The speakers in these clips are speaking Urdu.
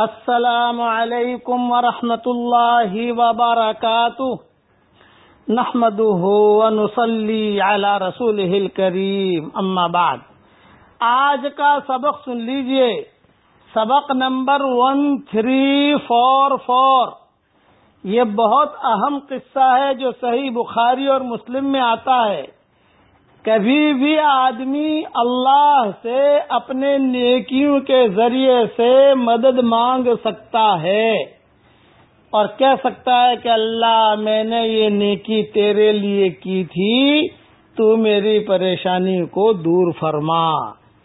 السلام علیکم ورحمۃ اللہ وبرکاتہ۔ نحمد ونصلي على رسوله الكريم اما بعد۔ آج کا سبق سن لیجیے۔ سبق number one three four four. یہ بہت اہم قصہ ہے جو صحیح بخاری اور مسلم میں آتا ہے۔ کبھی بھی آدمی اللہ سے اپنے نیکیوں کے ذریعے سے مدد مانگ سکتا ہے اور کہہ سکتا ہے کہ اللہ میں نے یہ نیکی تیرے لیے کی تھی، تو میری پریشانی کو دور فرما۔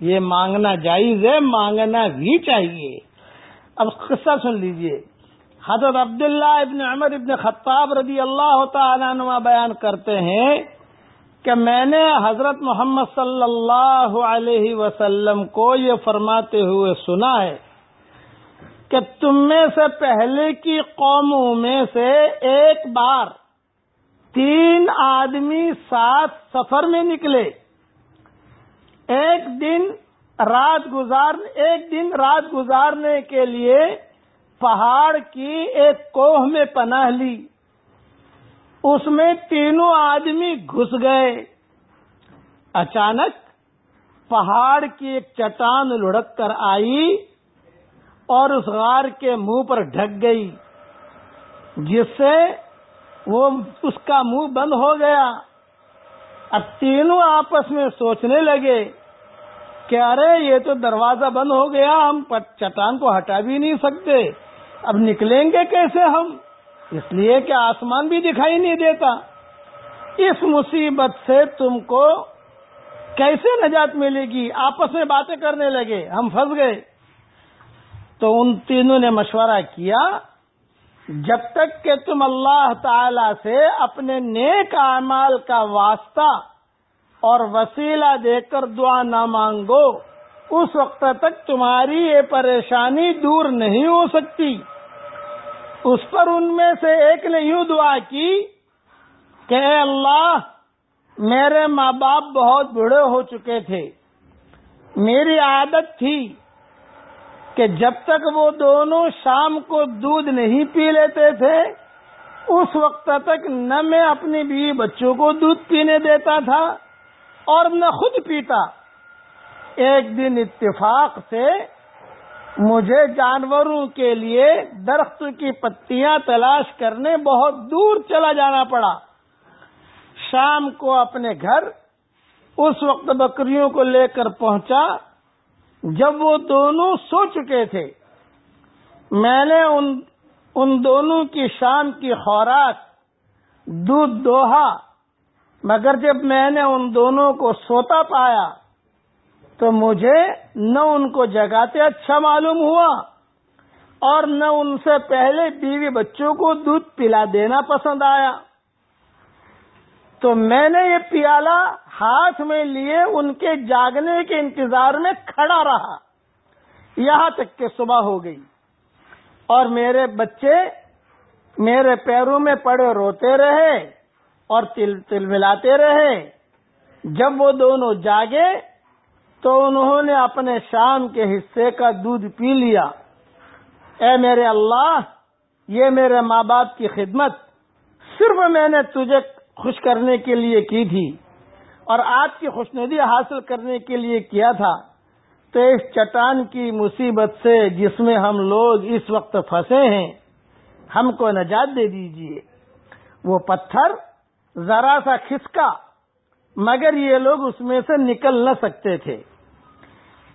یہ مانگنا جائز ہے، مانگنا بھی چاہیے۔ اب قصہ سن لیجیے۔ حضرت عبداللہ ابن عمر ابن خطاب رضی اللہ تعالیٰ عنہ بیان کرتے ہیں۔ کہ میں نے حضرت محمد صلی اللہ علیہ وسلم کو یہ فرماتے ہوئے سنا ہے کہ تم میں سے پہلے کی قوموں میں سے ایک بار تین آدمی سات سفر میں نکلے۔ ایک دن رات گزار، ایک دن رات گزارنے کے لیے پہاڑ کی ایک کوہ میں پناہ لی۔ اس میں تینوں آدمی گھس گئے۔ اچانک پہاڑ کی ایک چٹان لڑک کر آئی اور اس غار کے منہ پر ڈھک گئی، جس سے وہ اس کا منہ بند ہو گیا۔ اب تینوں آپس میں سوچنے لگے کہ ارے، یہ تو دروازہ بند ہو گیا، ہم چٹان کو ہٹا بھی نہیں سکتے۔ اب نکلیں گے کیسے ہم؟ اس لیے کہ آسمان بھی دکھائی نہیں دیتا۔ اس مصیبت سے تم کو کیسے نجات ملے گی؟ آپس میں باتیں کرنے لگے، ہم پھنس گئے۔ تو ان تینوں نے مشورہ کیا، جب تک کہ تم اللہ تعالی سے اپنے نیک اعمال کا واسطہ اور وسیلہ دے کر دعا نہ مانگو، اس وقت تک تمہاری یہ پریشانی دور نہیں ہو سکتی۔ اس پر ان میں سے ایک نے یوں دعا کی کہ اے اللہ، میرے ماں باپ بہت بڑے ہو چکے تھے۔ میری عادت تھی کہ جب تک وہ دونوں شام کو دودھ نہیں پی لیتے تھے، اس وقت تک نہ میں اپنی بیوی بچوں کو دودھ پینے دیتا تھا اور نہ خود پیتا۔ ایک دن اتفاق سے مجھے جانوروں کے لیے درخت کی پتیاں تلاش کرنے بہت دور چلا جانا پڑا۔ شام کو اپنے گھر اس وقت بکریوں کو لے کر پہنچا جب وہ دونوں سو چکے تھے۔ میں نے ان ان دونوں کی شام کی خوراک دودھ دوہا، مگر جب میں نے ان دونوں کو سوتا پایا تو مجھے نہ ان کو جگاتے اچھا معلوم ہوا اور نہ ان سے پہلے بیوی بچوں کو دودھ پلا دینا پسند آیا۔ تو میں نے یہ پیالہ ہاتھ میں لیے ان کے جاگنے کے انتظار میں کھڑا رہا۔ یہاں تک کہ صبح ہو گئی اور میرے بچے میرے پیروں میں پڑے روتے رہے اور تل تل ملاتے رہے۔ جب وہ دونوں جاگے تو انہوں نے اپنے شام کے حصے کا دودھ پی لیا۔ اے میرے اللہ، یہ میرے ماں باپ کی خدمت صرف میں نے تجھے خوش کرنے کے لیے کی تھی اور آپ کی خوشندی حاصل کرنے کے لیے کیا تھا۔ تو اس چٹان کی مصیبت سے جس میں ہم لوگ اس وقت پھنسے ہیں، ہم کو نجات دے دیجیے۔ وہ پتھر ذرا سا کھسکا، مگر یہ لوگ اس میں سے نکل نہ سکتے تھے۔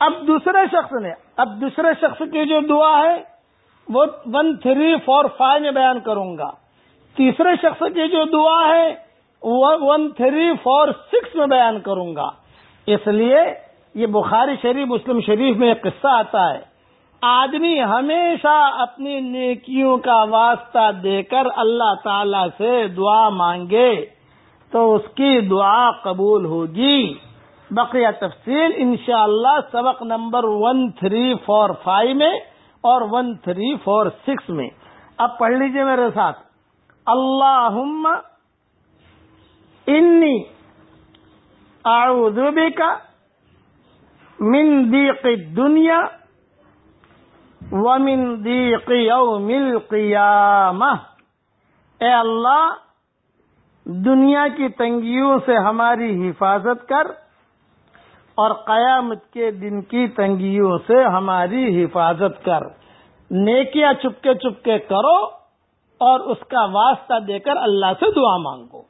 اب دوسرے شخص نے، اب دوسرے شخص کی جو دعا ہے، وہ ون تھری فور فائیو میں بیان کروں گا۔ تیسرے شخص کی جو دعا ہے، وہ ون تھری فور سکس میں بیان کروں گا۔ اس لیے یہ بخاری شریف، مسلم شریف میں ایک قصہ آتا ہے۔ آدمی ہمیشہ اپنی نیکیوں کا واسطہ دے کر اللہ تعالی سے دعا مانگے تو اس کی دعا قبول ہوگی۔ بقیہ تفصیل انشاءاللہ اللہ سبق number one three four five میں اور ون تھری فور سکس میں۔ اب پڑھ لیجیے میرے ساتھ۔ اللہ انی اعوذ بک من دیق الدنیا ومن ضيق يوم القيامة اے اللہ، دنیا کی تنگیوں سے ہماری حفاظت کر۔ اور قیامت کے دن کی تنگیوں سے ہماری حفاظت کر۔ نیکیاں چپکے چپکے کرو اور اس کا واسطہ دے کر اللہ سے دعا مانگو۔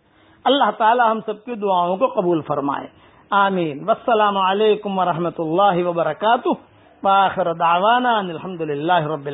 اللہ تعالی ہم سب کی دعاؤں کو قبول فرمائے۔ آمین۔ والسلام علیکم ورحمۃ اللہ وبرکاتہ۔ باخر دعوانا الحمد للہ رب